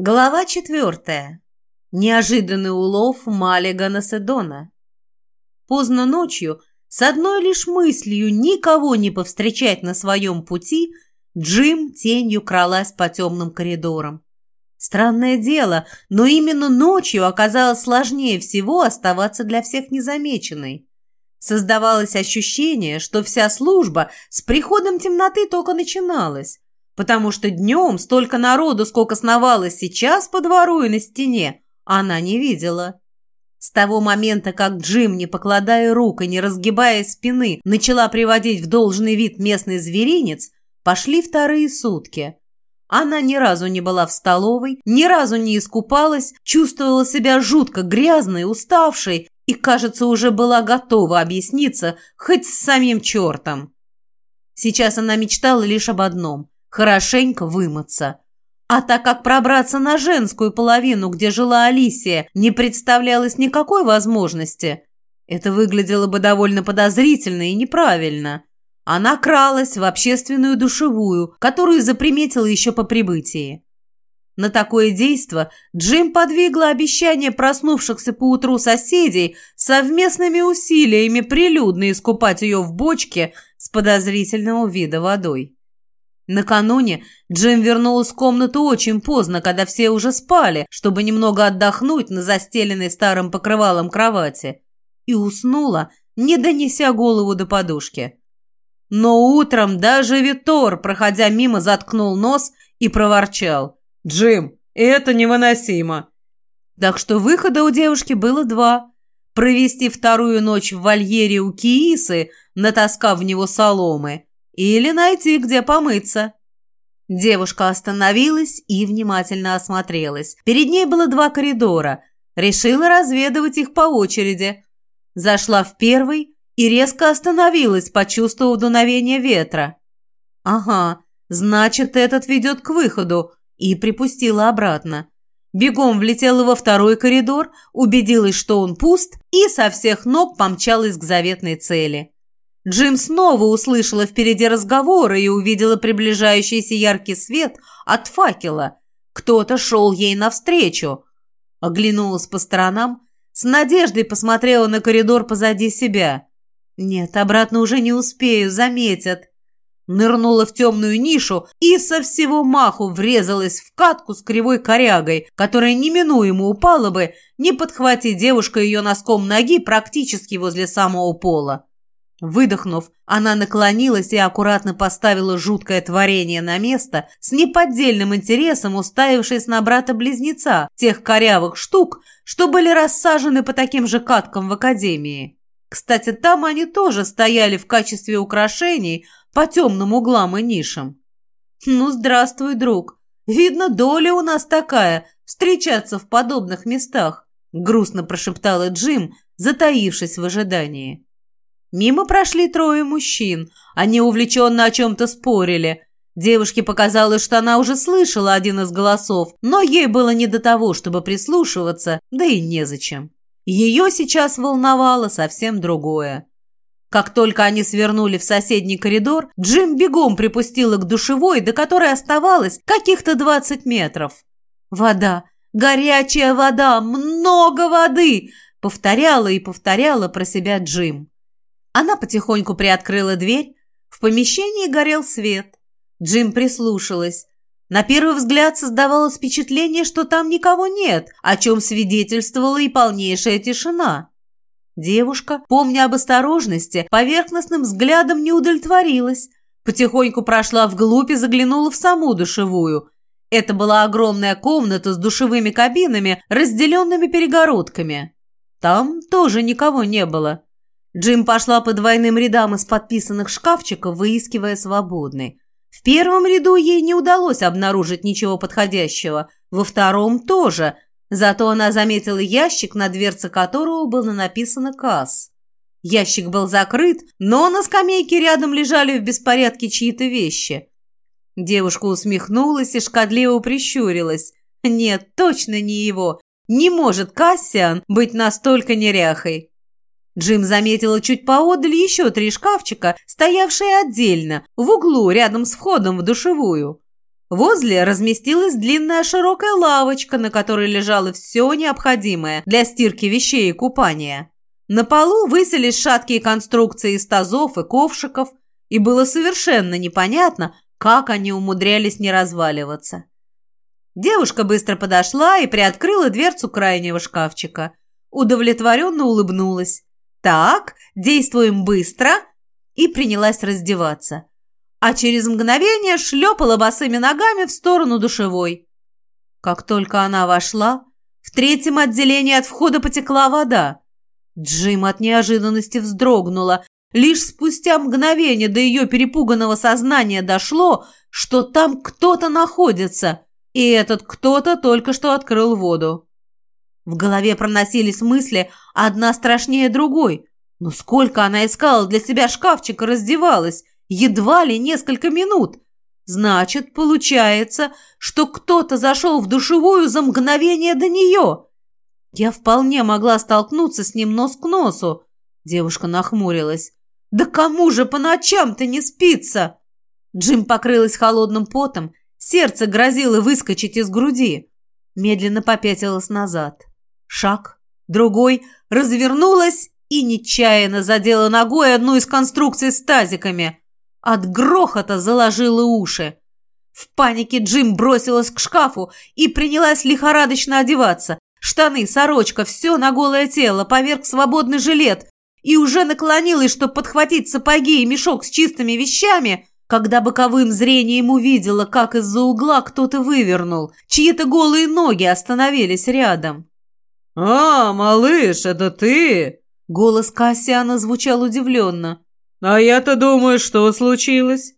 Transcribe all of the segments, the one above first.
Глава четвертая. Неожиданный улов Маллигана Седона. Поздно ночью, с одной лишь мыслью никого не повстречать на своем пути, Джим тенью кралась по темным коридорам. Странное дело, но именно ночью оказалось сложнее всего оставаться для всех незамеченной. Создавалось ощущение, что вся служба с приходом темноты только начиналась, потому что днем столько народу, сколько сновалось сейчас по двору и на стене, она не видела. С того момента, как Джим, не покладая рук и не разгибая спины, начала приводить в должный вид местный зверинец, пошли вторые сутки. Она ни разу не была в столовой, ни разу не искупалась, чувствовала себя жутко грязной, уставшей и, кажется, уже была готова объясниться хоть с самим чертом. Сейчас она мечтала лишь об одном хорошенько вымыться. А так как пробраться на женскую половину, где жила Алисия, не представлялось никакой возможности, это выглядело бы довольно подозрительно и неправильно. Она кралась в общественную душевую, которую заприметила еще по прибытии. На такое действо Джим подвигло обещание проснувшихся поутру соседей совместными усилиями прилюдно искупать ее в бочке с подозрительного вида водой. Накануне Джим вернулась в комнату очень поздно, когда все уже спали, чтобы немного отдохнуть на застеленной старым покрывалом кровати, и уснула, не донеся голову до подушки. Но утром даже Витор, проходя мимо, заткнул нос и проворчал. «Джим, это невыносимо!» Так что выхода у девушки было два. Провести вторую ночь в вольере у Киисы, натаскав в него соломы – или найти, где помыться». Девушка остановилась и внимательно осмотрелась. Перед ней было два коридора. Решила разведывать их по очереди. Зашла в первый и резко остановилась, почувствовав дуновение ветра. «Ага, значит, этот ведет к выходу», и припустила обратно. Бегом влетела во второй коридор, убедилась, что он пуст, и со всех ног помчалась к заветной цели. Джим снова услышала впереди разговоры и увидела приближающийся яркий свет от факела. Кто-то шел ей навстречу. Оглянулась по сторонам, с надеждой посмотрела на коридор позади себя. Нет, обратно уже не успею, заметят. Нырнула в темную нишу и со всего маху врезалась в катку с кривой корягой, которая неминуемо упала бы, не подхвати девушка ее носком ноги практически возле самого пола. Выдохнув, она наклонилась и аккуратно поставила жуткое творение на место, с неподдельным интересом уставившись на брата-близнеца, тех корявых штук, что были рассажены по таким же каткам в академии. Кстати, там они тоже стояли в качестве украшений по темным углам и нишам. «Ну, здравствуй, друг. Видно, доля у нас такая – встречаться в подобных местах», – грустно прошептала Джим, затаившись в ожидании. Мимо прошли трое мужчин. Они увлеченно о чем-то спорили. Девушке показалось, что она уже слышала один из голосов, но ей было не до того, чтобы прислушиваться, да и незачем. Ее сейчас волновало совсем другое. Как только они свернули в соседний коридор, Джим бегом припустила к душевой, до которой оставалось каких-то двадцать метров. «Вода! Горячая вода! Много воды!» — повторяла и повторяла про себя Джим. Она потихоньку приоткрыла дверь. В помещении горел свет. Джим прислушалась. На первый взгляд создавалось впечатление, что там никого нет, о чем свидетельствовала и полнейшая тишина. Девушка, помня об осторожности, поверхностным взглядом не удовлетворилась. Потихоньку прошла вглубь и заглянула в саму душевую. Это была огромная комната с душевыми кабинами, разделенными перегородками. Там тоже никого не было. Джим пошла по двойным рядам из подписанных шкафчиков, выискивая свободный. В первом ряду ей не удалось обнаружить ничего подходящего, во втором тоже, зато она заметила ящик, на дверце которого было написано «Касс». Ящик был закрыт, но на скамейке рядом лежали в беспорядке чьи-то вещи. Девушка усмехнулась и шкодливо прищурилась. Нет, точно не его. Не может Кассиан быть настолько неряхой. Джим заметила чуть поодаль еще три шкафчика, стоявшие отдельно, в углу рядом с входом в душевую. Возле разместилась длинная широкая лавочка, на которой лежало все необходимое для стирки вещей и купания. На полу высились шаткие конструкции из тазов и ковшиков, и было совершенно непонятно, как они умудрялись не разваливаться. Девушка быстро подошла и приоткрыла дверцу крайнего шкафчика. Удовлетворенно улыбнулась. «Так, действуем быстро!» и принялась раздеваться а через мгновение шлепала босыми ногами в сторону душевой. Как только она вошла, в третьем отделении от входа потекла вода. Джим от неожиданности вздрогнула. Лишь спустя мгновение до ее перепуганного сознания дошло, что там кто-то находится, и этот кто-то только что открыл воду. В голове проносились мысли, одна страшнее другой. Но сколько она искала для себя шкафчик и раздевалась, едва ли несколько минут. Значит, получается, что кто-то зашел в душевую за мгновение до нее. Я вполне могла столкнуться с ним нос к носу. Девушка нахмурилась. «Да кому же по ночам-то не спится?» Джим покрылась холодным потом, сердце грозило выскочить из груди. Медленно попятилась назад. Шаг, другой, развернулась и нечаянно задела ногой одну из конструкций с тазиками. От грохота заложило уши. В панике Джим бросилась к шкафу и принялась лихорадочно одеваться. Штаны, сорочка, все на голое тело, поверх свободный жилет. И уже наклонилась, чтобы подхватить сапоги и мешок с чистыми вещами, когда боковым зрением увидела, как из-за угла кто-то вывернул. Чьи-то голые ноги остановились рядом. «А, малыш, это ты?» Голос Кассиана звучал удивленно. «А я-то думаю, что случилось?»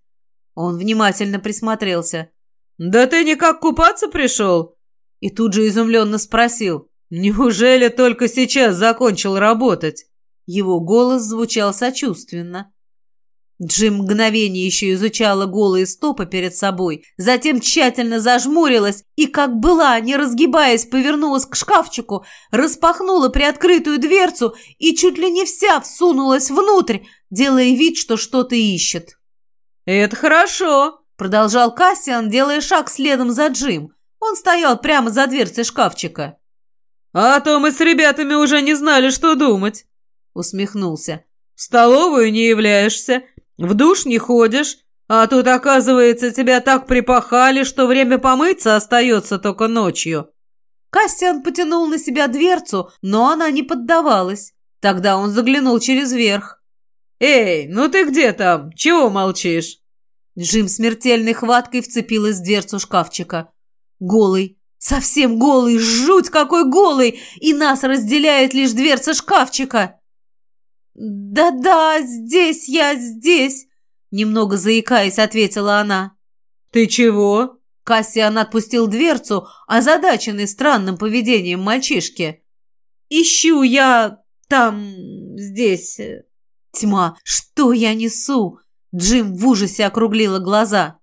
Он внимательно присмотрелся. «Да ты никак купаться пришел?» И тут же изумленно спросил. «Неужели только сейчас закончил работать?» Его голос звучал сочувственно. Джим мгновение еще изучала голые стопы перед собой, затем тщательно зажмурилась и, как была, не разгибаясь, повернулась к шкафчику, распахнула приоткрытую дверцу и чуть ли не вся всунулась внутрь, делая вид, что что-то ищет. «Это хорошо», — продолжал Кассиан, делая шаг следом за Джим. Он стоял прямо за дверцей шкафчика. «А то мы с ребятами уже не знали, что думать», — усмехнулся. «В столовую не являешься, в душ не ходишь, а тут, оказывается, тебя так припахали, что время помыться остается только ночью». Кассиан потянул на себя дверцу, но она не поддавалась. Тогда он заглянул через верх. «Эй, ну ты где там? Чего молчишь?» Джим смертельной хваткой вцепилась в дверцу шкафчика. Голый, совсем голый, жуть какой голый, и нас разделяет лишь дверца шкафчика. «Да-да, здесь я, здесь!» Немного заикаясь, ответила она. «Ты чего?» Кассиан отпустил дверцу, озадаченный странным поведением мальчишки. «Ищу я там, здесь...» «Тьма, что я несу?» Джим в ужасе округлила глаза.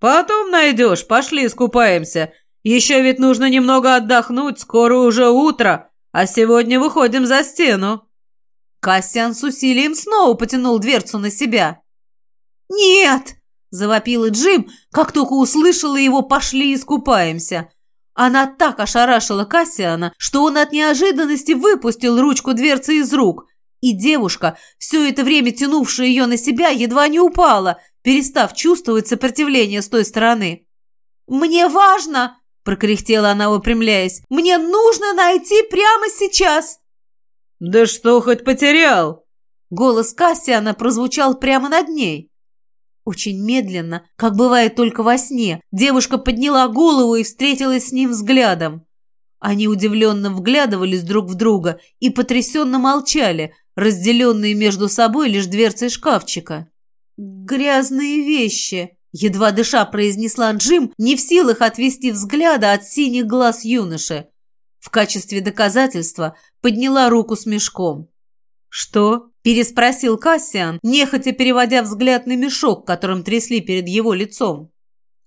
«Потом найдешь, пошли искупаемся. Еще ведь нужно немного отдохнуть, скоро уже утро, а сегодня выходим за стену». Кассиан с усилием снова потянул дверцу на себя. «Нет!» – завопила Джим, как только услышала его «пошли искупаемся». Она так ошарашила Кассиана, что он от неожиданности выпустил ручку дверцы из рук, и девушка, все это время тянувшая ее на себя, едва не упала, перестав чувствовать сопротивление с той стороны. «Мне важно!» – прокряхтела она, выпрямляясь. «Мне нужно найти прямо сейчас!» «Да что хоть потерял?» Голос Кассиана прозвучал прямо над ней. Очень медленно, как бывает только во сне, девушка подняла голову и встретилась с ним взглядом. Они удивленно вглядывались друг в друга и потрясенно молчали, разделенные между собой лишь дверцей шкафчика. «Грязные вещи!» – едва дыша произнесла Джим, не в силах отвести взгляда от синих глаз юноши. В качестве доказательства подняла руку с мешком. «Что?» – переспросил Кассиан, нехотя переводя взгляд на мешок, которым трясли перед его лицом.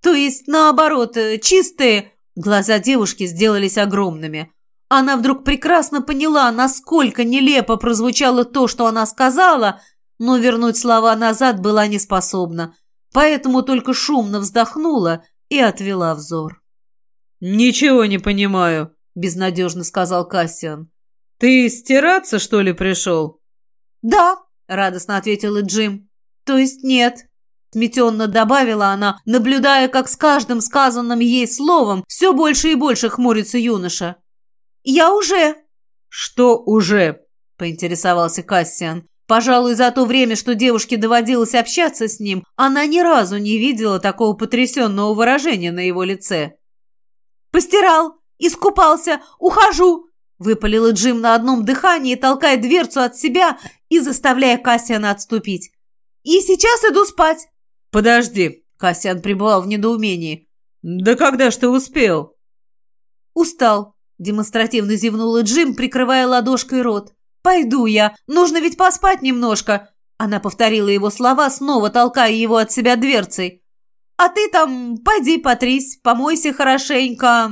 «То есть, наоборот, э, чистые...» Глаза девушки сделались огромными. Она вдруг прекрасно поняла, насколько нелепо прозвучало то, что она сказала, но вернуть слова назад была не способна, поэтому только шумно вздохнула и отвела взор. «Ничего не понимаю», — безнадежно сказал Кассиан. «Ты стираться, что ли, пришел?» «Да», — радостно ответила Джим. «То есть нет». Сметенно добавила она, наблюдая, как с каждым сказанным ей словом все больше и больше хмурится юноша. «Я уже». «Что уже?» – поинтересовался Кассиан. Пожалуй, за то время, что девушке доводилось общаться с ним, она ни разу не видела такого потрясенного выражения на его лице. «Постирал, искупался, ухожу!» Выпалила Джим на одном дыхании, толкая дверцу от себя и заставляя Кассиана отступить. «И сейчас иду спать!» «Подожди!» – Кассиан пребывал в недоумении. «Да когда ж ты успел?» «Устал», – демонстративно зевнула Джим, прикрывая ладошкой рот. «Пойду я. Нужно ведь поспать немножко». Она повторила его слова, снова толкая его от себя дверцей. «А ты там пойди потрись, помойся хорошенько».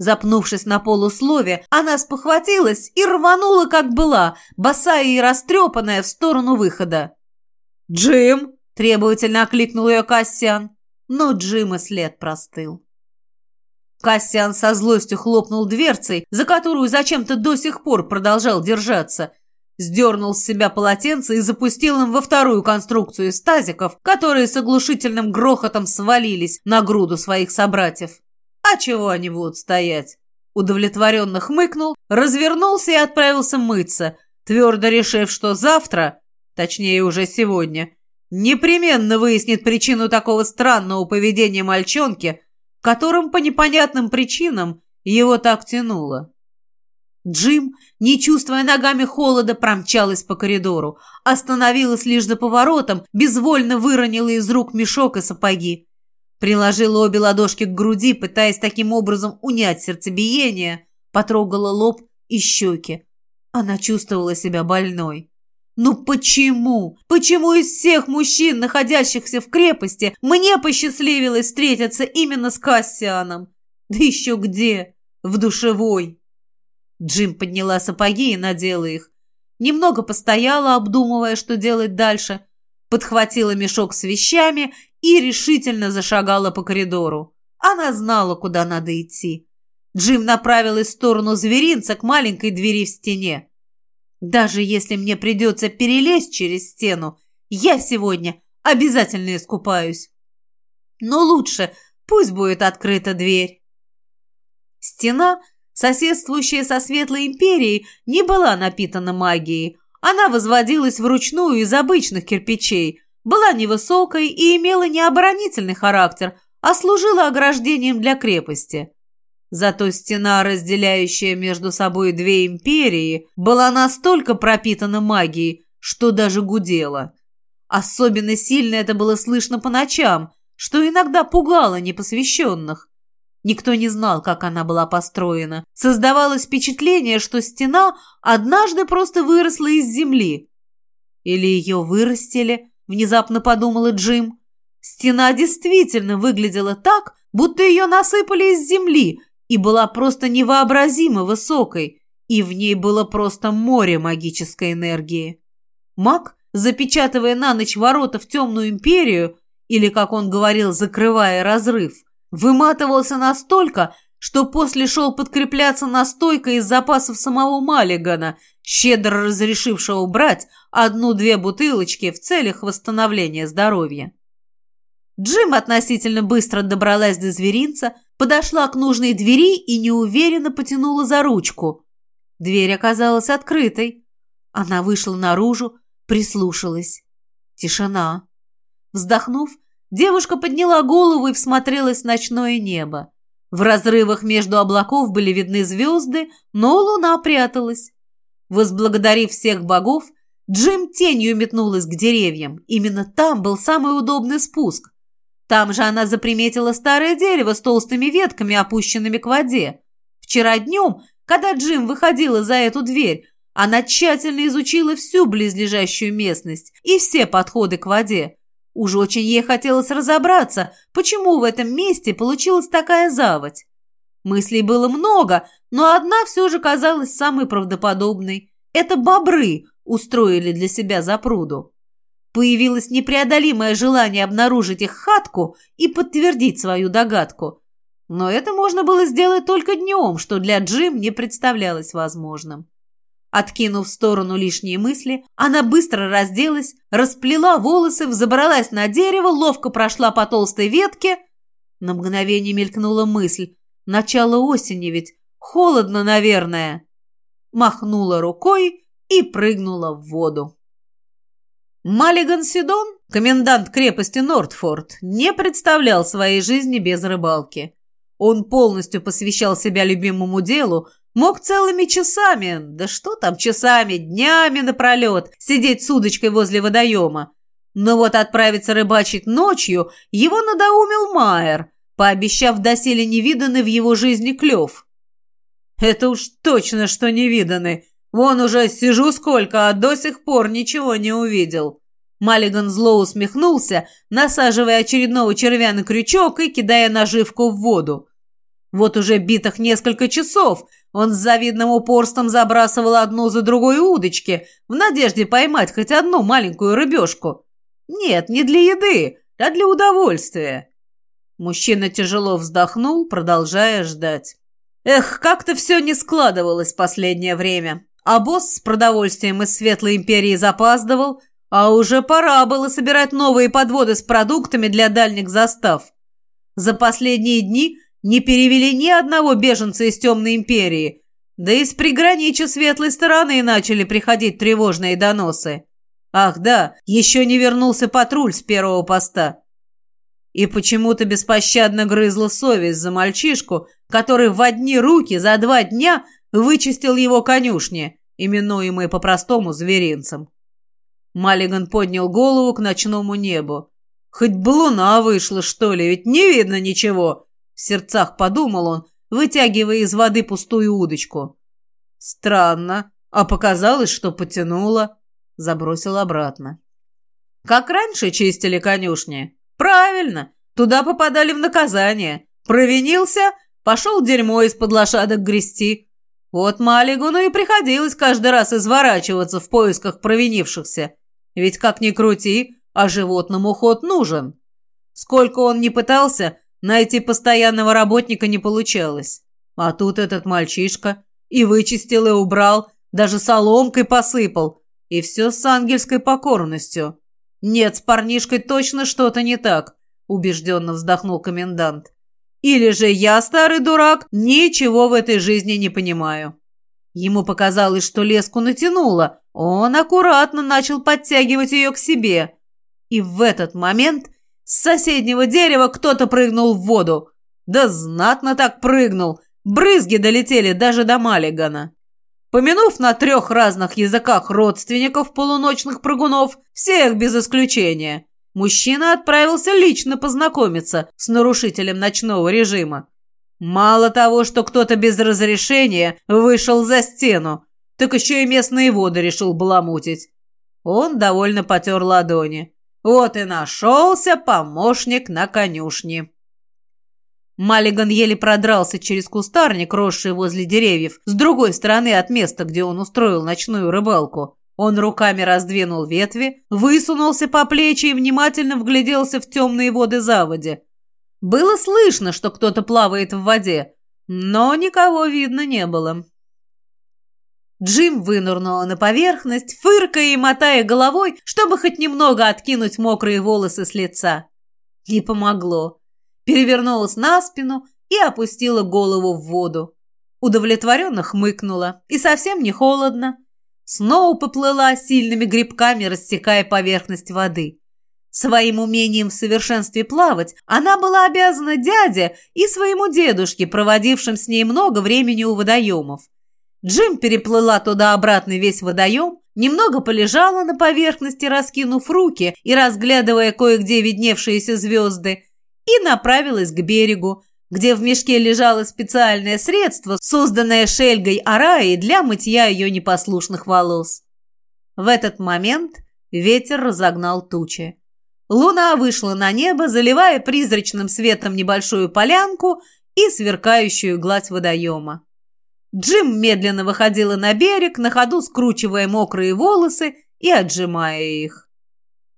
Запнувшись на полуслове, она спохватилась и рванула, как была, босая и растрепанная, в сторону выхода. «Джим!» – требовательно окликнул ее Кассиан, но Джим и след простыл. Кассиан со злостью хлопнул дверцей, за которую зачем-то до сих пор продолжал держаться. Сдернул с себя полотенце и запустил им во вторую конструкцию из тазиков, которые с оглушительным грохотом свалились на груду своих собратьев. А чего они будут стоять? Удовлетворенно хмыкнул, развернулся и отправился мыться, твердо решив, что завтра, точнее уже сегодня, непременно выяснит причину такого странного поведения мальчонки – которым по непонятным причинам его так тянуло. Джим, не чувствуя ногами холода, промчалась по коридору, остановилась лишь за поворотом, безвольно выронила из рук мешок и сапоги. Приложила обе ладошки к груди, пытаясь таким образом унять сердцебиение, потрогала лоб и щеки. Она чувствовала себя больной. Ну почему? Почему из всех мужчин, находящихся в крепости, мне посчастливилось встретиться именно с Кассианом? Да еще где? В душевой. Джим подняла сапоги и надела их. Немного постояла, обдумывая, что делать дальше. Подхватила мешок с вещами и решительно зашагала по коридору. Она знала, куда надо идти. Джим направилась в сторону зверинца к маленькой двери в стене. Даже если мне придется перелезть через стену, я сегодня обязательно искупаюсь. Но лучше пусть будет открыта дверь. Стена, соседствующая со Светлой Империей, не была напитана магией. Она возводилась вручную из обычных кирпичей, была невысокой и имела не оборонительный характер, а служила ограждением для крепости. Зато стена, разделяющая между собой две империи, была настолько пропитана магией, что даже гудела. Особенно сильно это было слышно по ночам, что иногда пугало непосвященных. Никто не знал, как она была построена. Создавалось впечатление, что стена однажды просто выросла из земли. Или ее вырастили, внезапно подумала Джим. Стена действительно выглядела так, будто ее насыпали из земли – и была просто невообразимо высокой, и в ней было просто море магической энергии. Маг, запечатывая на ночь ворота в темную империю, или, как он говорил, закрывая разрыв, выматывался настолько, что после шел подкрепляться настойкой из запасов самого Маллигана, щедро разрешившего брать одну-две бутылочки в целях восстановления здоровья. Джим относительно быстро добралась до зверинца, подошла к нужной двери и неуверенно потянула за ручку. Дверь оказалась открытой. Она вышла наружу, прислушалась. Тишина. Вздохнув, девушка подняла голову и всмотрелась в ночное небо. В разрывах между облаков были видны звезды, но луна пряталась. Возблагодарив всех богов, Джим тенью метнулась к деревьям. Именно там был самый удобный спуск. Там же она заприметила старое дерево с толстыми ветками, опущенными к воде. Вчера днем, когда Джим выходила за эту дверь, она тщательно изучила всю близлежащую местность и все подходы к воде. Уж очень ей хотелось разобраться, почему в этом месте получилась такая заводь. Мыслей было много, но одна все же казалась самой правдоподобной. Это бобры устроили для себя запруду. появилось непреодолимое желание обнаружить их хатку и подтвердить свою догадку. Но это можно было сделать только днем, что для Джим не представлялось возможным. Откинув в сторону лишние мысли, она быстро разделась, расплела волосы, взобралась на дерево, ловко прошла по толстой ветке. На мгновение мелькнула мысль. Начало осени ведь. Холодно, наверное. Махнула рукой и прыгнула в воду. Маллиган Сидон, комендант крепости Нортфорд, не представлял своей жизни без рыбалки. Он полностью посвящал себя любимому делу, мог целыми часами, да что там часами, днями напролет, сидеть с удочкой возле водоема. Но вот отправиться рыбачить ночью его надоумил Майер, пообещав доселе невиданный в его жизни клев. «Это уж точно, что невиданный. Вон уже сижу сколько, а до сих пор ничего не увидел». Маллиган зло усмехнулся, насаживая очередного червя на крючок и кидая наживку в воду. Вот уже битых несколько часов он с завидным упорством забрасывал одну за другой удочки в надежде поймать хоть одну маленькую рыбешку. Нет, не для еды, а для удовольствия. Мужчина тяжело вздохнул, продолжая ждать. Эх, как-то все не складывалось последнее время. А босс с продовольствием из Светлой Империи запаздывал, а уже пора было собирать новые подводы с продуктами для дальних застав. За последние дни не перевели ни одного беженца из Темной Империи, да и с приграничья светлой стороны начали приходить тревожные доносы. Ах да, еще не вернулся патруль с первого поста. И почему-то беспощадно грызла совесть за мальчишку, который в одни руки за два дня вычистил его конюшни, именуемые по-простому зверинцем. Маллиган поднял голову к ночному небу. «Хоть бы луна вышла, что ли, ведь не видно ничего!» В сердцах подумал он, вытягивая из воды пустую удочку. «Странно, а показалось, что потянуло». Забросил обратно. «Как раньше чистили конюшни?» «Правильно, туда попадали в наказание. Провинился, пошел дерьмо из-под лошадок грести. Вот Малигуну и приходилось каждый раз изворачиваться в поисках провинившихся. Ведь как ни крути, а животному ход нужен. Сколько он не пытался, найти постоянного работника не получалось. А тут этот мальчишка и вычистил, и убрал, даже соломкой посыпал, и все с ангельской покорностью. Нет, с парнишкой точно что-то не так, убежденно вздохнул комендант. Или же я, старый дурак, ничего в этой жизни не понимаю. Ему показалось, что леску натянуло. Он аккуратно начал подтягивать ее к себе. И в этот момент с соседнего дерева кто-то прыгнул в воду. Да знатно так прыгнул. Брызги долетели даже до Маллигана. Помянув на трех разных языках родственников полуночных прыгунов, всех без исключения, мужчина отправился лично познакомиться с нарушителем ночного режима. Мало того, что кто-то без разрешения вышел за стену, так еще и местные воды решил баламутить. Он довольно потер ладони. Вот и нашелся помощник на конюшне. Маллиган еле продрался через кустарник, росший возле деревьев, с другой стороны от места, где он устроил ночную рыбалку. Он руками раздвинул ветви, высунулся по плечи и внимательно вгляделся в темные воды заводи. Было слышно, что кто-то плавает в воде, но никого видно не было. Джим вынырнула на поверхность, фыркая и мотая головой, чтобы хоть немного откинуть мокрые волосы с лица. Не помогло. Перевернулась на спину и опустила голову в воду. Удовлетворенно хмыкнула. И совсем не холодно. Снова поплыла сильными грибками, рассекая поверхность воды. Своим умением в совершенстве плавать она была обязана дяде и своему дедушке, проводившим с ней много времени у водоемов. Джим переплыла туда-обратно весь водоем, немного полежала на поверхности, раскинув руки и разглядывая кое-где видневшиеся звезды, и направилась к берегу, где в мешке лежало специальное средство, созданное Шельгой Араей для мытья ее непослушных волос. В этот момент ветер разогнал тучи. Луна вышла на небо, заливая призрачным светом небольшую полянку и сверкающую гладь водоема. Джим медленно выходила на берег, на ходу скручивая мокрые волосы и отжимая их.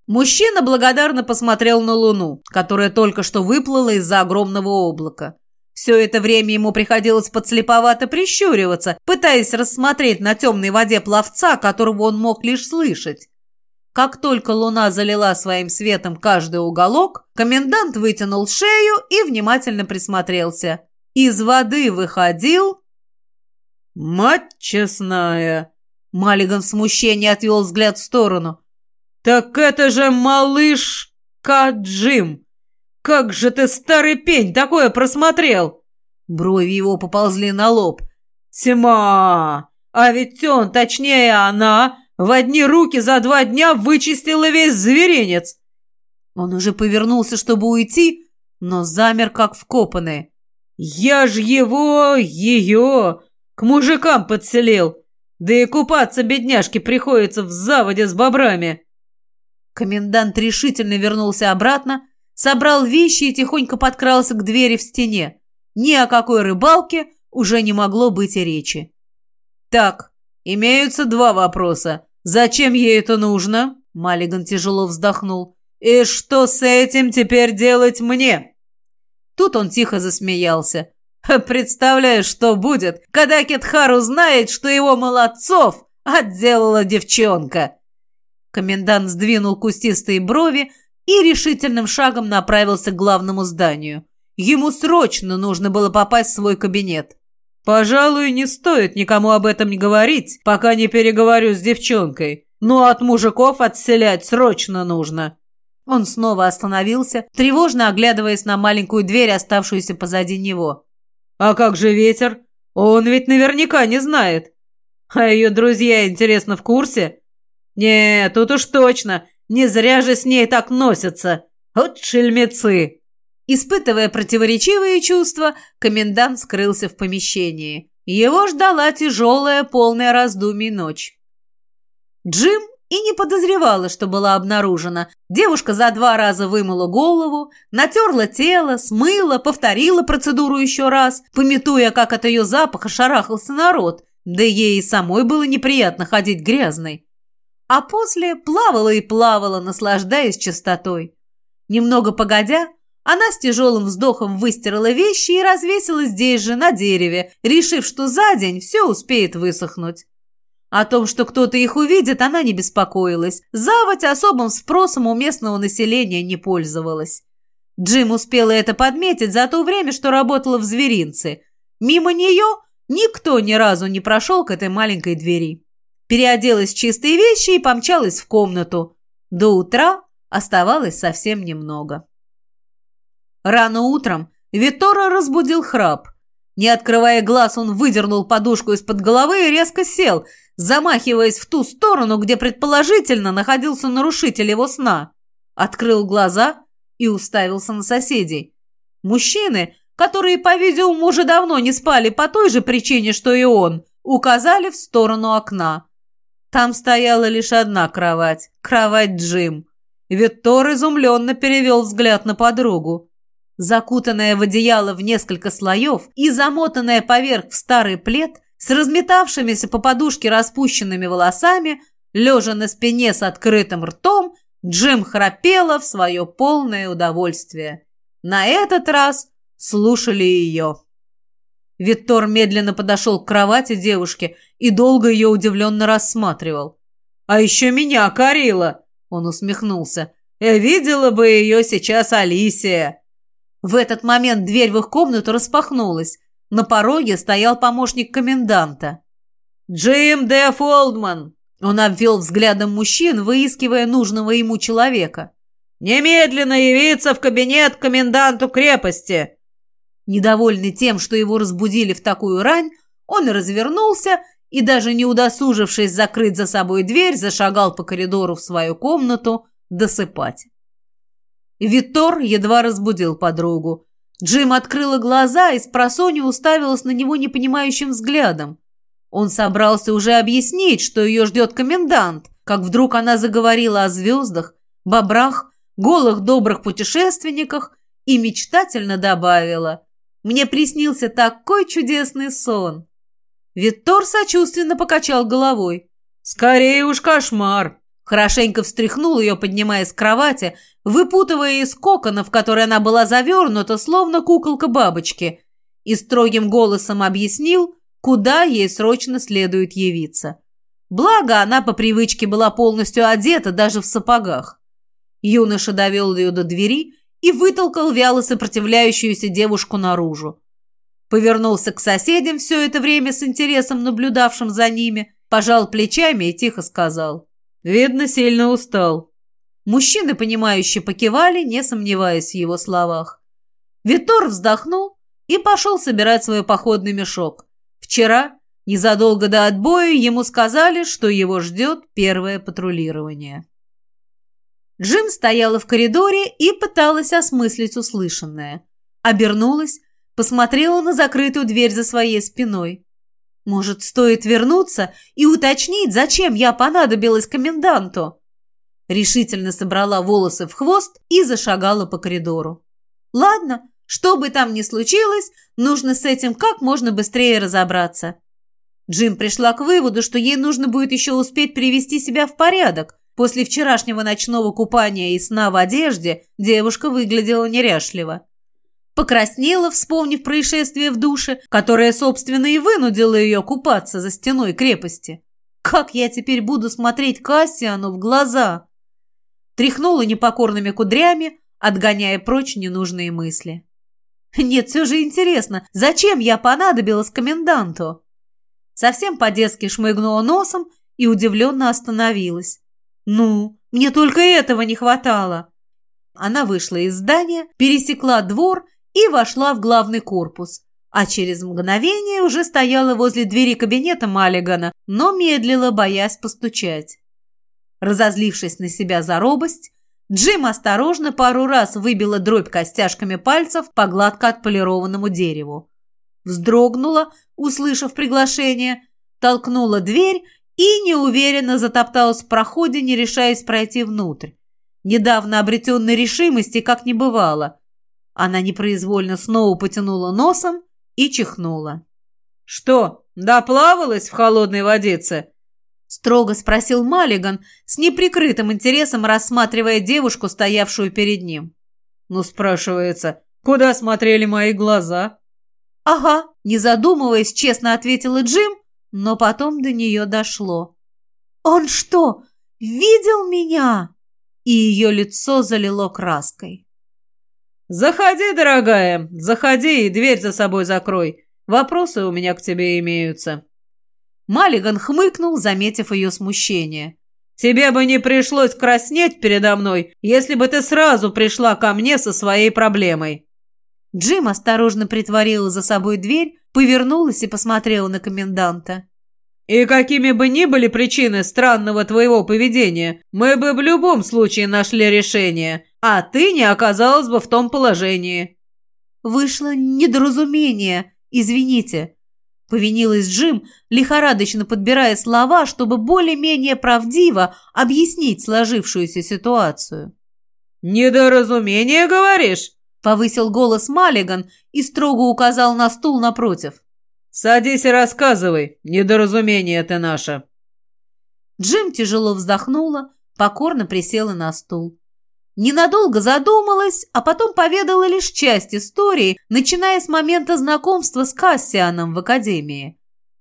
Мужчина благодарно посмотрел на луну, которая только что выплыла из-за огромного облака. Все это время ему приходилось подслеповато прищуриваться, пытаясь рассмотреть на темной воде пловца, которого он мог лишь слышать. Как только луна залила своим светом каждый уголок, комендант вытянул шею и внимательно присмотрелся. Из воды выходил... «Мать честная!» Маллиган в смущении отвел взгляд в сторону. «Так это же малыш Каджим! Как же ты, старый пень, такое просмотрел!» Брови его поползли на лоб. «Тьма! А ведь он, точнее она, в одни руки за два дня вычистила весь зверинец!» Он уже повернулся, чтобы уйти, но замер, как вкопанный. «Я ж его, ее, к мужикам подселил, да и купаться бедняжке приходится в заводе с бобрами!» Комендант решительно вернулся обратно, собрал вещи и тихонько подкрался к двери в стене. Ни о какой рыбалке уже не могло быть и речи. «Так, имеются два вопроса. Зачем ей это нужно?» Маллиган тяжело вздохнул. «И что с этим теперь делать мне?» Тут он тихо засмеялся. «Представляешь, что будет, когда Кетхар узнает, что его молодцов отделала девчонка!» Комендант сдвинул кустистые брови и решительным шагом направился к главному зданию. Ему срочно нужно было попасть в свой кабинет. «Пожалуй, не стоит никому об этом не говорить, пока не переговорю с девчонкой. Но от мужиков отселять срочно нужно». Он снова остановился, тревожно оглядываясь на маленькую дверь, оставшуюся позади него. «А как же ветер? Он ведь наверняка не знает. А ее друзья, интересно, в курсе?» «Не, тут уж точно. Не зря же с ней так носятся. Вот шельмецы!» Испытывая противоречивые чувства, комендант скрылся в помещении. Его ждала тяжелая, полная раздумий ночь. Джим и не подозревала, что была обнаружена. Девушка за два раза вымыла голову, натерла тело, смыла, повторила процедуру еще раз, пометуя, как от ее запаха шарахался народ, да ей и самой было неприятно ходить грязной а после плавала и плавала, наслаждаясь чистотой. Немного погодя, она с тяжелым вздохом выстирала вещи и развесила здесь же, на дереве, решив, что за день все успеет высохнуть. О том, что кто-то их увидит, она не беспокоилась. Заводь особым спросом у местного населения не пользовалась. Джим успела это подметить за то время, что работала в зверинце. Мимо нее никто ни разу не прошел к этой маленькой двери переоделась в чистые вещи и помчалась в комнату. До утра оставалось совсем немного. Рано утром Витора разбудил храп. Не открывая глаз, он выдернул подушку из-под головы и резко сел, замахиваясь в ту сторону, где предположительно находился нарушитель его сна. Открыл глаза и уставился на соседей. Мужчины, которые, по-видимому, уже давно не спали по той же причине, что и он, указали в сторону окна. Там стояла лишь одна кровать – кровать Джим. Виктор изумленно перевел взгляд на подругу. Закутанная в одеяло в несколько слоев и замотанная поверх в старый плед, с разметавшимися по подушке распущенными волосами, лежа на спине с открытым ртом, Джим храпела в свое полное удовольствие. На этот раз слушали ее. Виктор медленно подошел к кровати девушки и долго ее удивленно рассматривал. «А еще меня корила!» – он усмехнулся. «Я видела бы ее сейчас Алисия!» В этот момент дверь в их комнату распахнулась. На пороге стоял помощник коменданта. «Джим Д. Фолдман!» Он обвел взглядом мужчин, выискивая нужного ему человека. «Немедленно явиться в кабинет коменданту крепости!» Недовольный тем, что его разбудили в такую рань, он развернулся и, даже не удосужившись закрыть за собой дверь, зашагал по коридору в свою комнату досыпать. Витор едва разбудил подругу. Джим открыла глаза и с просонью уставилась на него непонимающим взглядом. Он собрался уже объяснить, что ее ждет комендант, как вдруг она заговорила о звездах, бобрах, голых добрых путешественниках и мечтательно добавила мне приснился такой чудесный сон. Виттор сочувственно покачал головой. «Скорее уж кошмар. Хорошенько встряхнул ее, поднимая с кровати, выпутывая из кокона, в который она была завернута, словно куколка бабочки, и строгим голосом объяснил, куда ей срочно следует явиться. Благо, она по привычке была полностью одета, даже в сапогах. Юноша довел ее до двери и вытолкал вяло сопротивляющуюся девушку наружу. Повернулся к соседям все это время с интересом наблюдавшим за ними, пожал плечами и тихо сказал. «Видно, сильно устал». Мужчины, понимающие, покивали, не сомневаясь в его словах. Витор вздохнул и пошел собирать свой походный мешок. Вчера Незадолго до отбоя ему сказали, что его ждет первое патрулирование. Джим стояла в коридоре и пыталась осмыслить услышанное. Обернулась, посмотрела на закрытую дверь за своей спиной. Может, стоит вернуться и уточнить, зачем я понадобилась коменданту? Решительно собрала волосы в хвост и зашагала по коридору. Ладно, что бы там ни случилось, нужно с этим как можно быстрее разобраться. Джим пришла к выводу, что ей нужно будет еще успеть привести себя в порядок. После вчерашнего ночного купания и сна в одежде девушка выглядела неряшливо. Покраснела, вспомнив происшествие в душе, которое, собственно, и вынудило ее купаться за стеной крепости. Как я теперь буду смотреть Кассиану в глаза? Тряхнула непокорными кудрями, отгоняя прочь ненужные мысли. Нет, все же интересно, зачем я понадобилась коменданту? Совсем по-детски шмыгнула носом и удивленно остановилась. «Ну, мне только этого не хватало!» Она вышла из здания, пересекла двор и вошла в главный корпус, а через мгновение уже стояла возле двери кабинета Маллигана, но медлила, боясь постучать. Разозлившись на себя за робость, Джим осторожно пару раз выбила дробь костяшками пальцев по гладко отполированному дереву вздрогнула, услышав приглашение, толкнула дверь и неуверенно затопталась в проходе, не решаясь пройти внутрь. Недавно обретенной решимости как не бывало. Она непроизвольно снова потянула носом и чихнула. «Что, доплавалась в холодной водице?» строго спросил Маллиган, с неприкрытым интересом рассматривая девушку, стоявшую перед ним. «Ну, спрашивается, куда смотрели мои глаза?» «Ага», – не задумываясь, честно ответила Джим, но потом до нее дошло. «Он что, видел меня?» И ее лицо залило краской. «Заходи, дорогая, заходи и дверь за собой закрой. Вопросы у меня к тебе имеются». Маллиган хмыкнул, заметив ее смущение. «Тебе бы не пришлось краснеть передо мной, если бы ты сразу пришла ко мне со своей проблемой». Джим осторожно притворила за собой дверь, повернулась и посмотрела на коменданта. «И какими бы ни были причины странного твоего поведения, мы бы в любом случае нашли решение, а ты не оказалась бы в том положении». «Вышло недоразумение, извините», — повинилась Джим, лихорадочно подбирая слова, чтобы более-менее правдиво объяснить сложившуюся ситуацию. «Недоразумение, говоришь?» Повысил голос Маллиган и строго указал на стул напротив. «Садись и рассказывай, недоразумение ты наше». Джим тяжело вздохнула, покорно присела на стул. Ненадолго задумалась, а потом поведала лишь часть истории, начиная с момента знакомства с Кассианом в академии.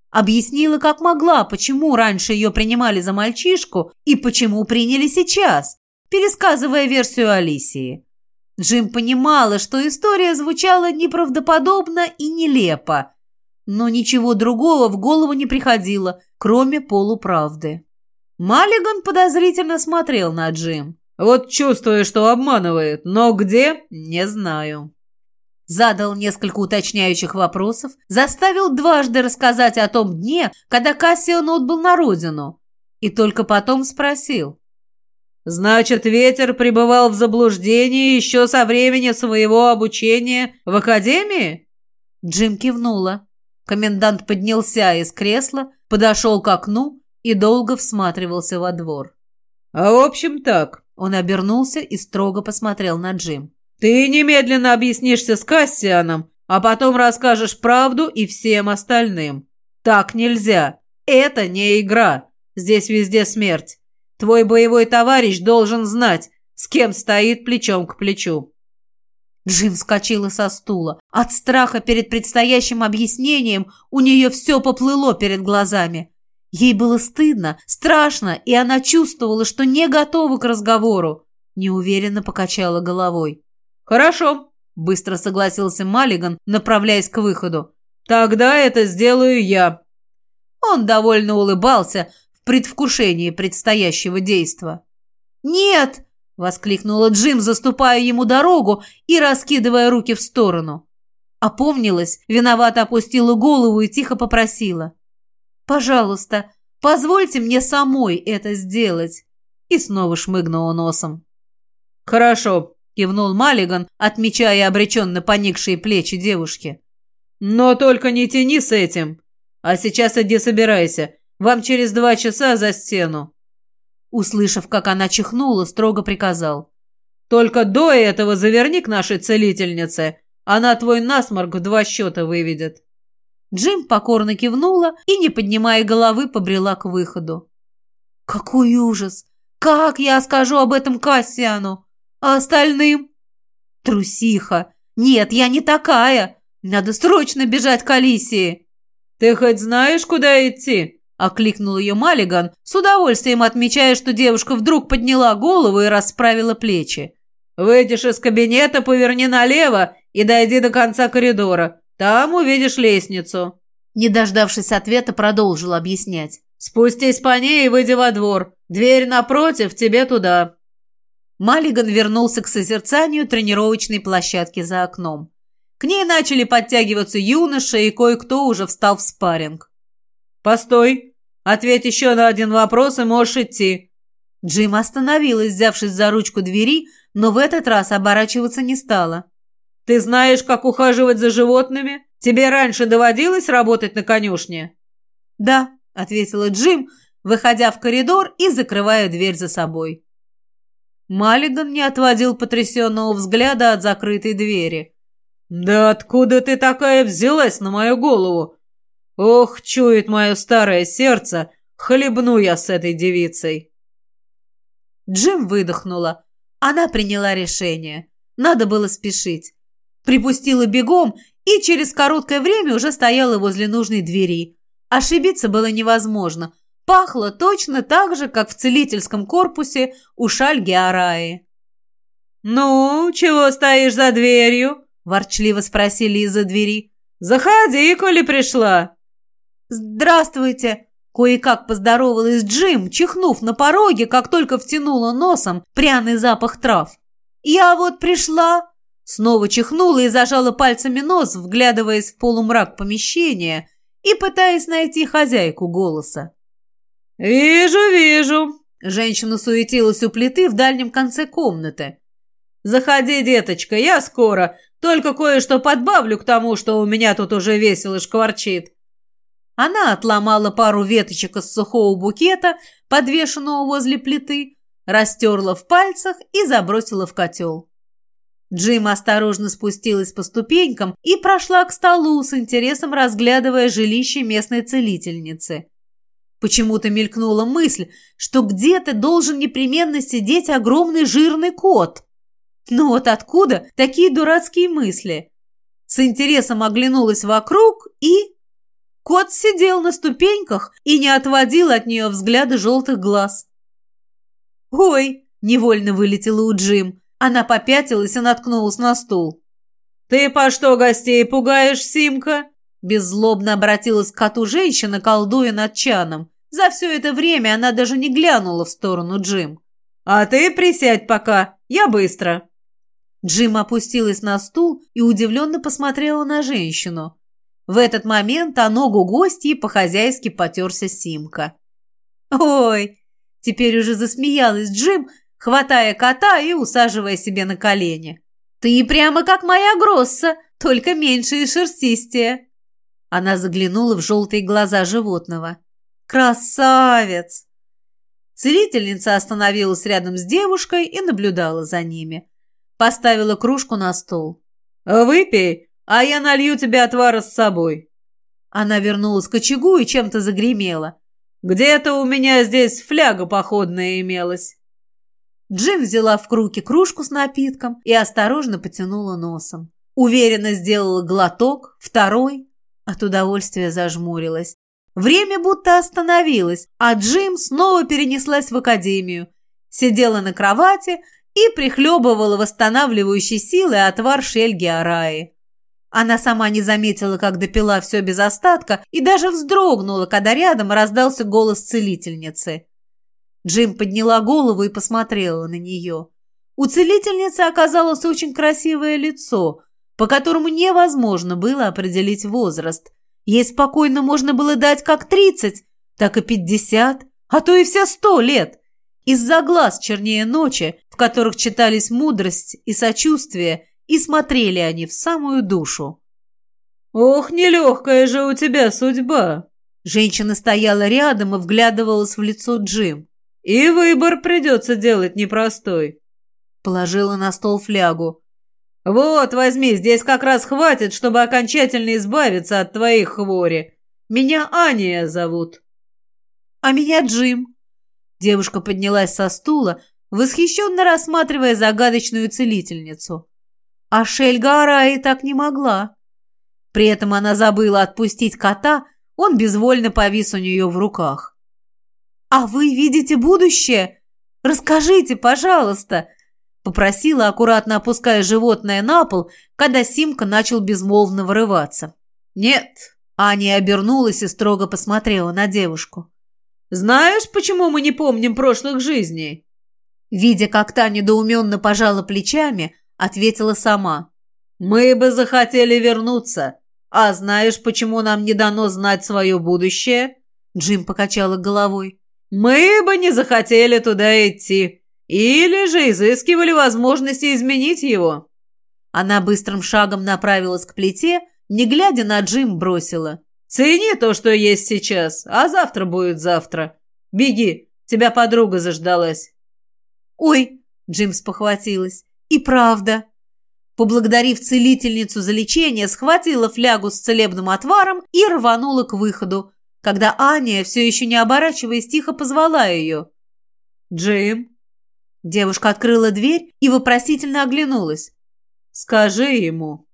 Объяснила, как могла, почему раньше ее принимали за мальчишку и почему приняли сейчас, пересказывая версию Алисии. Джим понимала, что история звучала неправдоподобно и нелепо, но ничего другого в голову не приходило, кроме полуправды. Маллиган подозрительно смотрел на Джим. «Вот чувствую, что обманывает, но где – не знаю». Задал несколько уточняющих вопросов, заставил дважды рассказать о том дне, когда Кассион отбыл на родину, и только потом спросил. Значит, ветер пребывал в заблуждении еще со времени своего обучения в академии? Джим кивнула. Комендант поднялся из кресла, подошел к окну и долго всматривался во двор. «А в общем так», — он обернулся и строго посмотрел на Джим. «Ты немедленно объяснишься с Кассианом, а потом расскажешь правду и всем остальным. Так нельзя. Это не игра. Здесь везде смерть. Твой боевой товарищ должен знать, с кем стоит плечом к плечу». Джим вскочила со стула. От страха перед предстоящим объяснением у нее все поплыло перед глазами. Ей было стыдно, страшно, и она чувствовала, что не готова к разговору. Неуверенно покачала головой. «Хорошо», — быстро согласился Маллиган, направляясь к выходу. «Тогда это сделаю я». Он довольно улыбался в предвкушении предстоящего действа. «Нет!» — воскликнула Джим, заступая ему дорогу и раскидывая руки в сторону. Опомнилась, виновато опустила голову и тихо попросила. «Пожалуйста, позвольте мне самой это сделать!» И снова шмыгнула носом. «Хорошо», — кивнул Маллиган, отмечая обреченно поникшие плечи девушки. «Но только не тяни с этим. А сейчас иди собирайся. Вам через два часа за стену». Услышав, как она чихнула, строго приказал. «Только до этого заверни к нашей целительнице. Она твой насморк в два счета выведет». Джим покорно кивнула и, не поднимая головы, побрела к выходу. «Какой ужас! Как я скажу об этом Кассиану? А остальным?» «Трусиха! Нет, я не такая! Надо срочно бежать к Алисии!» «Ты хоть знаешь, куда идти?» – окликнул ее Маллиган, с удовольствием отмечая, что девушка вдруг подняла голову и расправила плечи. «Выйдешь из кабинета, поверни налево и дойди до конца коридора. Там увидишь лестницу». Не дождавшись ответа, продолжил объяснять. «Спустись по ней и выйди во двор. Дверь напротив, тебе туда». Маллиган вернулся к созерцанию тренировочной площадки за окном. К ней начали подтягиваться юноши, и кое-кто уже встал в спарринг. «Постой! Ответь еще на один вопрос, и можешь идти!» Джим остановилась, взявшись за ручку двери, но в этот раз оборачиваться не стала. «Ты знаешь, как ухаживать за животными? Тебе раньше доводилось работать на конюшне?» «Да», — ответила Джим, выходя в коридор и закрывая дверь за собой. Маллиган не отводил потрясенного взгляда от закрытой двери. «Да откуда ты такая взялась на мою голову? Ох, чует мое старое сердце, хлебну я с этой девицей!» Джим выдохнула. Она приняла решение. Надо было спешить. Припустила бегом и через короткое время уже стояла возле нужной двери. Ошибиться было невозможно. Пахло точно так же, как в целительском корпусе у Шальги Араи. «Ну, чего стоишь за дверью?» – ворчливо спросили из-за двери. «Заходи, коли пришла!» «Здравствуйте!» Кое-как поздоровалась Джим, чихнув на пороге, как только втянула носом пряный запах трав. «Я вот пришла!» Снова чихнула и зажала пальцами нос, вглядываясь в полумрак помещения и пытаясь найти хозяйку голоса. «Вижу, вижу!» Женщина суетилась у плиты в дальнем конце комнаты. «Заходи, деточка, я скоро. Только кое-что подбавлю к тому, что у меня тут уже весело шкварчит». Она отломала пару веточек из сухого букета, подвешенного возле плиты, растерла в пальцах и забросила в котел. Джим осторожно спустилась по ступенькам и прошла к столу с интересом, разглядывая жилище местной целительницы. Почему-то мелькнула мысль, что где-то должен непременно сидеть огромный жирный кот. Но вот откуда такие дурацкие мысли? С интересом оглянулась вокруг и... Кот сидел на ступеньках и не отводил от нее взгляда желтых глаз. «Ой!» – невольно вылетела у Джим. Она попятилась и наткнулась на стул. «Ты по что гостей пугаешь, Симка?» Беззлобно обратилась к коту женщина, колдуя над чаном. За все это время она даже не глянула в сторону Джим. «А ты присядь пока, я быстро». Джим опустилась на стул и удивленно посмотрела на женщину. В этот момент о ногу гостьи по-хозяйски потерся Симка. «Ой!» – теперь уже засмеялась Джим, хватая кота и усаживая себе на колени. «Ты прямо как моя Гросса, только меньше и шерстистее». Она заглянула в желтые глаза животного. «Красавец!» Целительница остановилась рядом с девушкой и наблюдала за ними. Поставила кружку на стол. «Выпей, а я налью тебе отвара с собой». Она вернулась к очагу и чем-то загремела. Где-то у меня здесь фляга походная имелась». Джим взяла в руки кружку с напитком и осторожно потянула носом. Уверенно сделала глоток, второй. От удовольствия зажмурилась. Время будто остановилось, а Джим снова перенеслась в академию. Сидела на кровати и прихлебывала восстанавливающей силы отвар шельги Араи. Она сама не заметила, как допила все без остатка, и даже вздрогнула, когда рядом раздался голос целительницы. Джим подняла голову и посмотрела на нее. У целительницы оказалось очень красивое лицо, по которому невозможно было определить возраст. Ей спокойно можно было дать как тридцать, так и пятьдесят, а то и все сто лет. Из-за глаз чернее ночи, в которых читались мудрость и сочувствие, и смотрели они в самую душу. «Ох, нелегкая же у тебя судьба!» Женщина стояла рядом и вглядывалась в лицо Джим. «И выбор придется делать непростой». Положила на стол флягу. «Вот, возьми, здесь как раз хватит, чтобы окончательно избавиться от твоих хвори. Меня Ания зовут». «А меня Джим». Девушка поднялась со стула, восхищенно рассматривая загадочную целительницу. А Шельгара и так не могла. При этом она забыла отпустить кота, он безвольно повис у нее в руках. «А вы видите будущее? Расскажите, пожалуйста!» Попросила, аккуратно опуская животное на пол, когда Симка начал безмолвно вырываться. «Нет!» Аня обернулась и строго посмотрела на девушку. «Знаешь, почему мы не помним прошлых жизней?» Видя, как та недоуменно пожала плечами, ответила сама. «Мы бы захотели вернуться. А знаешь, почему нам не дано знать свое будущее?» Джим покачала головой. «Мы бы не захотели туда идти. Или же изыскивали возможности изменить его». Она быстрым шагом направилась к плите, не глядя на Джим бросила. «Цени то, что есть сейчас, а завтра будет завтра. Беги, тебя подруга заждалась». «Ой!» – Джим спохватилась. И правда. Поблагодарив целительницу за лечение, схватила флягу с целебным отваром и рванула к выходу, когда Аня, все еще не оборачиваясь, тихо позвала ее. «Джим?» Девушка открыла дверь и вопросительно оглянулась. «Скажи ему».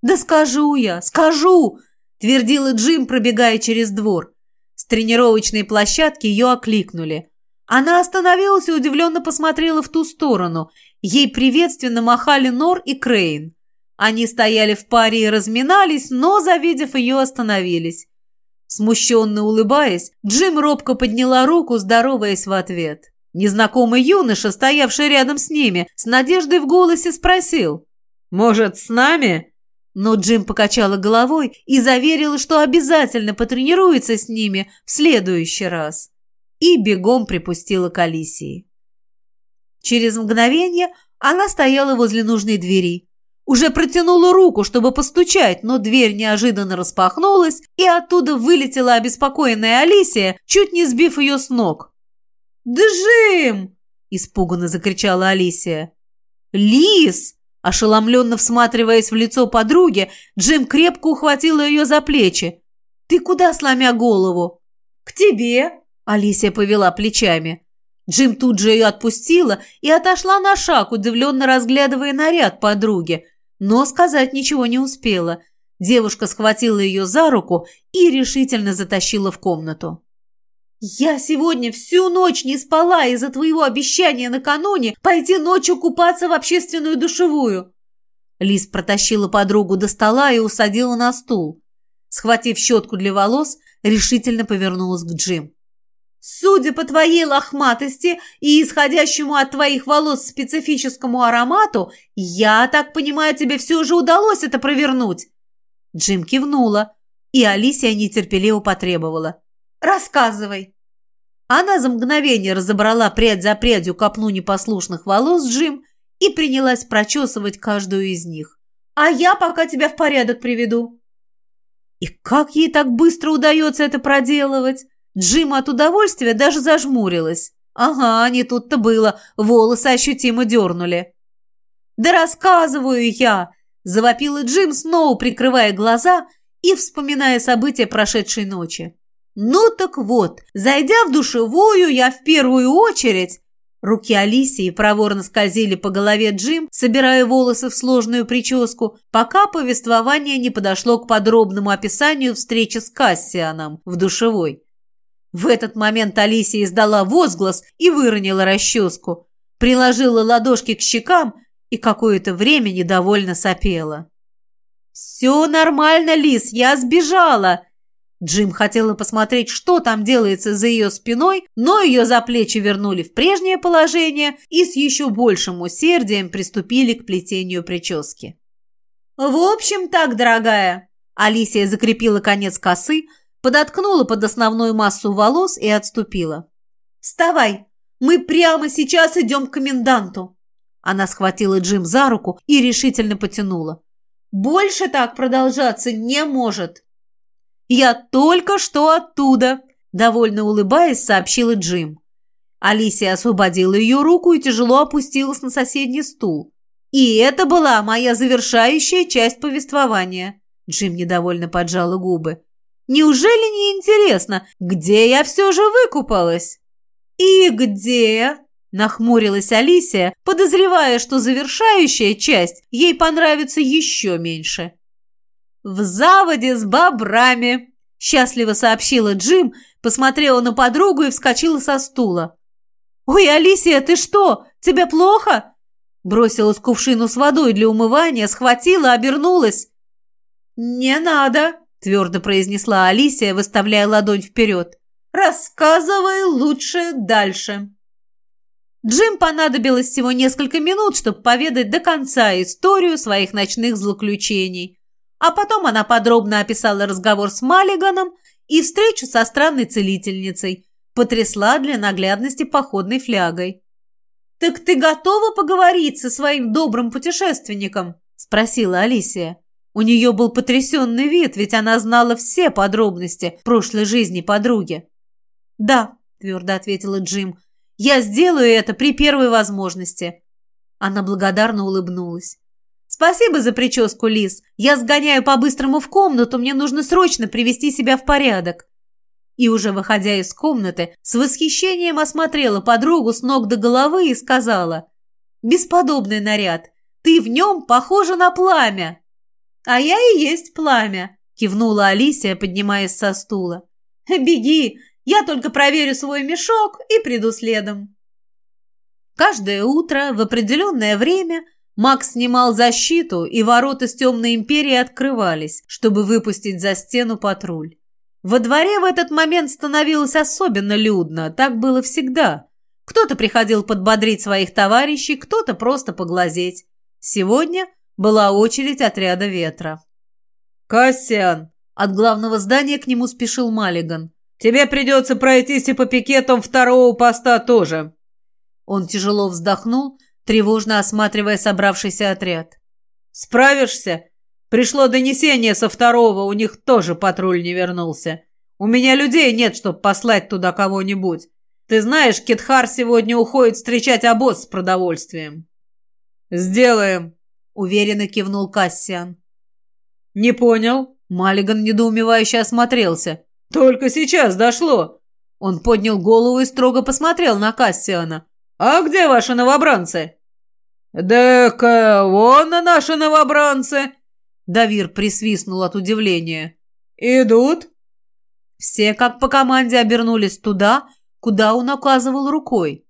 «Да скажу я, скажу!» – твердила Джим, пробегая через двор. С тренировочной площадки ее окликнули. Она остановилась и удивленно посмотрела в ту сторону – Ей приветственно махали Нор и Крейн. Они стояли в паре и разминались, но, завидев ее, остановились. Смущенно улыбаясь, Джим робко подняла руку, здороваясь в ответ. Незнакомый юноша, стоявший рядом с ними, с надеждой в голосе спросил. «Может, с нами?» Но Джим покачала головой и заверила, что обязательно потренируется с ними в следующий раз. И бегом припустила к Алисии. Через мгновение она стояла возле нужной двери. Уже протянула руку, чтобы постучать, но дверь неожиданно распахнулась, и оттуда вылетела обеспокоенная Алисия, чуть не сбив ее с ног. «Джим!» – испуганно закричала Алисия. «Лис!» – ошеломленно всматриваясь в лицо подруги, Джим крепко ухватила ее за плечи. «Ты куда, сломя голову?» «К тебе!» – Алисия повела плечами. Джим тут же ее отпустила и отошла на шаг, удивленно разглядывая наряд подруги, но сказать ничего не успела. Девушка схватила ее за руку и решительно затащила в комнату. «Я сегодня всю ночь не спала из-за твоего обещания накануне пойти ночью купаться в общественную душевую». Лиз протащила подругу до стола и усадила на стул. Схватив щетку для волос, решительно повернулась к Джим. Судя по твоей лохматости и исходящему от твоих волос специфическому аромату, я так понимаю, тебе все же удалось это провернуть. Джим кивнула, и Алисия нетерпеливо потребовала. «Рассказывай». Она за мгновение разобрала прядь за прядью копну непослушных волос Джим и принялась прочесывать каждую из них. «А я пока тебя в порядок приведу». И как ей так быстро удается это проделывать? Джима от удовольствия даже зажмурилась. Ага, не тут-то было, волосы ощутимо дернули. «Да рассказываю я!» – завопила Джим, снова прикрывая глаза и вспоминая события прошедшей ночи. Ну так вот, зайдя в душевую, я в первую очередь... Руки Алисии проворно скользили по голове Джим, собирая волосы в сложную прическу, пока повествование не подошло к подробному описанию встречи с Кассианом в душевой. В этот момент Алисия издала возглас и выронила расческу, приложила ладошки к щекам и какое-то время недовольно сопела. «Все нормально, Лис, я сбежала!» Джим хотела посмотреть, что там делается за ее спиной, но ее за плечи вернули в прежнее положение и с еще большим усердием приступили к плетению прически. «В общем так, дорогая!» Алисия закрепила конец косы, подоткнула под основную массу волос и отступила. «Вставай! Мы прямо сейчас идем к коменданту!» Она схватила Джим за руку и решительно потянула. «Больше так продолжаться не может!» «Я только что оттуда!» Довольно улыбаясь, сообщила Джим. Алисия освободила ее руку и тяжело опустилась на соседний стул. «И это была моя завершающая часть повествования!» Джим недовольно поджала губы. Неужели не интересно, где я все же выкупалась?» «И где?» – нахмурилась Алисия, подозревая, что завершающая часть ей понравится еще меньше. «В заводе с бобрами!» – счастливо сообщила Джим, посмотрела на подругу и вскочила со стула. «Ой, Алисия, ты что? Тебе плохо?» Бросилась кувшину с водой для умывания, схватила, обернулась. «Не надо!» Твердо произнесла Алисия, выставляя ладонь вперед. «Рассказывай лучше дальше». Джим понадобилось всего несколько минут, чтобы поведать до конца историю своих ночных злоключений. А потом она подробно описала разговор с Маллиганом и встречу со странной целительницей, потрясла для наглядности походной флягой. «Так ты готова поговорить со своим добрым путешественником?» – спросила Алисия. У нее был потрясенный вид, ведь она знала все подробности прошлой жизни подруги. «Да», – твердо ответила Джим, – «я сделаю это при первой возможности». Она благодарно улыбнулась. «Спасибо за прическу, Лис. Я сгоняю по-быстрому в комнату, мне нужно срочно привести себя в порядок». И уже выходя из комнаты, с восхищением осмотрела подругу с ног до головы и сказала, «Бесподобный наряд. Ты в нем похожа на пламя». «А я и есть пламя», – кивнула Алисия, поднимаясь со стула. «Беги, я только проверю свой мешок и приду следом». Каждое утро в определенное время Макс снимал защиту, и ворота с темной империи открывались, чтобы выпустить за стену патруль. Во дворе в этот момент становилось особенно людно, так было всегда. Кто-то приходил подбодрить своих товарищей, кто-то просто поглазеть. Сегодня – была очередь отряда ветра. «Кассиан!» От главного здания к нему спешил Маллиган. «Тебе придется пройтись и по пикетам второго поста тоже». Он тяжело вздохнул, тревожно осматривая собравшийся отряд. «Справишься?» Пришло донесение со второго, у них тоже патруль не вернулся. У меня людей нет, чтобы послать туда кого-нибудь. Ты знаешь, Китхар сегодня уходит встречать обоз с продовольствием». «Сделаем», – уверенно кивнул Кассиан. «Не понял?» – Маллиган недоумевающе осмотрелся. «Только сейчас дошло!» Он поднял голову и строго посмотрел на Кассиана. «А где ваши новобранцы?» «Да-ка, вон наши новобранцы!» Давир присвистнул от удивления. «Идут?» Все, как по команде, обернулись туда, куда он указывал рукой.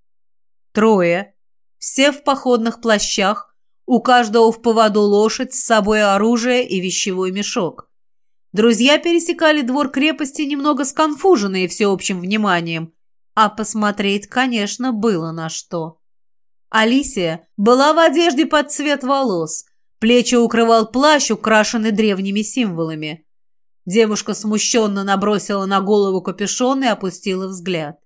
Трое. Все в походных плащах, у каждого в поводу лошадь, с собой оружие и вещевой мешок. Друзья пересекали двор крепости немного сконфуженные всеобщим вниманием, а посмотреть, конечно, было на что. Алисия была в одежде под цвет волос, плечи укрывал плащ, украшенный древними символами. Девушка смущенно набросила на голову капюшон и опустила взгляд.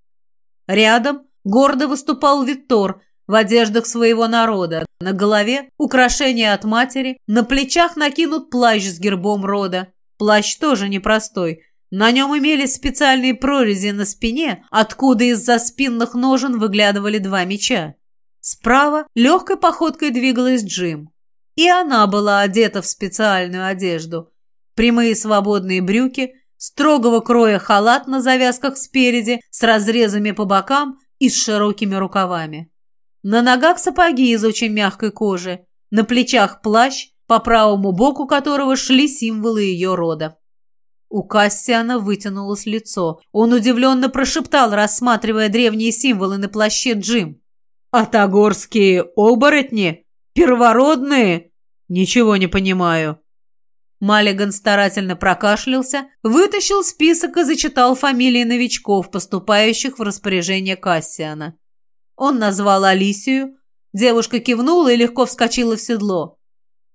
Рядом гордо выступал Виттор в одеждах своего народа. На голове украшения от матери, на плечах накинут плащ с гербом рода. Плащ тоже непростой. На нем имелись специальные прорези на спине, откуда из-за спинных ножен выглядывали два меча. Справа легкой походкой двигалась Джим. И она была одета в специальную одежду. Прямые свободные брюки, строгого кроя халат на завязках спереди, с разрезами по бокам и с широкими рукавами. На ногах сапоги из очень мягкой кожи, на плечах плащ, по правому боку которого шли символы ее рода. У Кассиана вытянулось лицо. Он удивленно прошептал, рассматривая древние символы на плаще Джим. «Атагорские оборотни? Первородные? Ничего не понимаю». Маллиган старательно прокашлялся, вытащил список и зачитал фамилии новичков, поступающих в распоряжение Кассиана. Он назвал Алисию, девушка кивнула и легко вскочила в седло.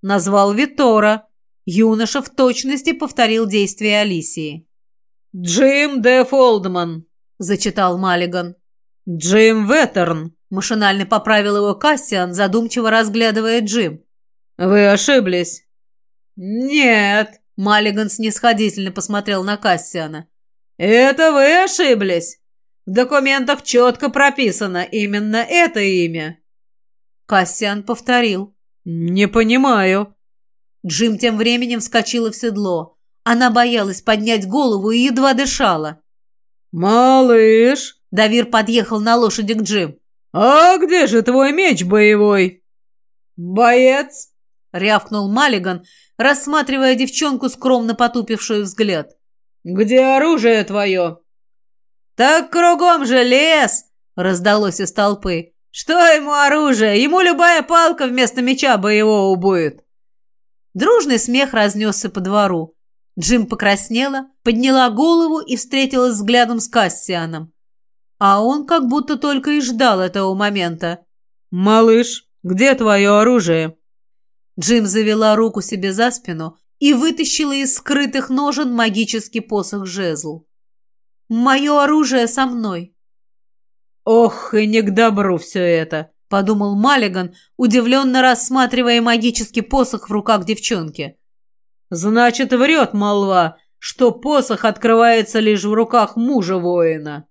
Назвал Витора. Юноша в точности повторил действия Алисии. «Джим Де Фолдман», — зачитал Маллиган. «Джим Веттерн», — машинально поправил его Кассиан, задумчиво разглядывая Джим. «Вы ошиблись». «Нет», — Маллиган снисходительно посмотрел на Кассиана. «Это вы ошиблись. В документах четко прописано именно это имя». Кассиан повторил. «Не понимаю». Джим тем временем вскочила в седло. Она боялась поднять голову и едва дышала. «Малыш!» Давир подъехал на лошади к Джим. «А где же твой меч боевой?» «Боец!» — рявкнул Маллиган, рассматривая девчонку, скромно потупившую взгляд. «Где оружие твое?» «Так кругом же лес!» — раздалось из толпы. «Что ему оружие? Ему любая палка вместо меча боевого будет!» Дружный смех разнесся по двору. Джим покраснела, подняла голову и встретилась взглядом с Кассианом. А он как будто только и ждал этого момента. «Малыш, где твое оружие?» Джим завела руку себе за спину и вытащила из скрытых ножен магический посох-жезл. «Мое оружие со мной». «Ох, и не к добру все это», — подумал Маллиган, удивленно рассматривая магический посох в руках девчонки. «Значит, врет молва, что посох открывается лишь в руках мужа воина».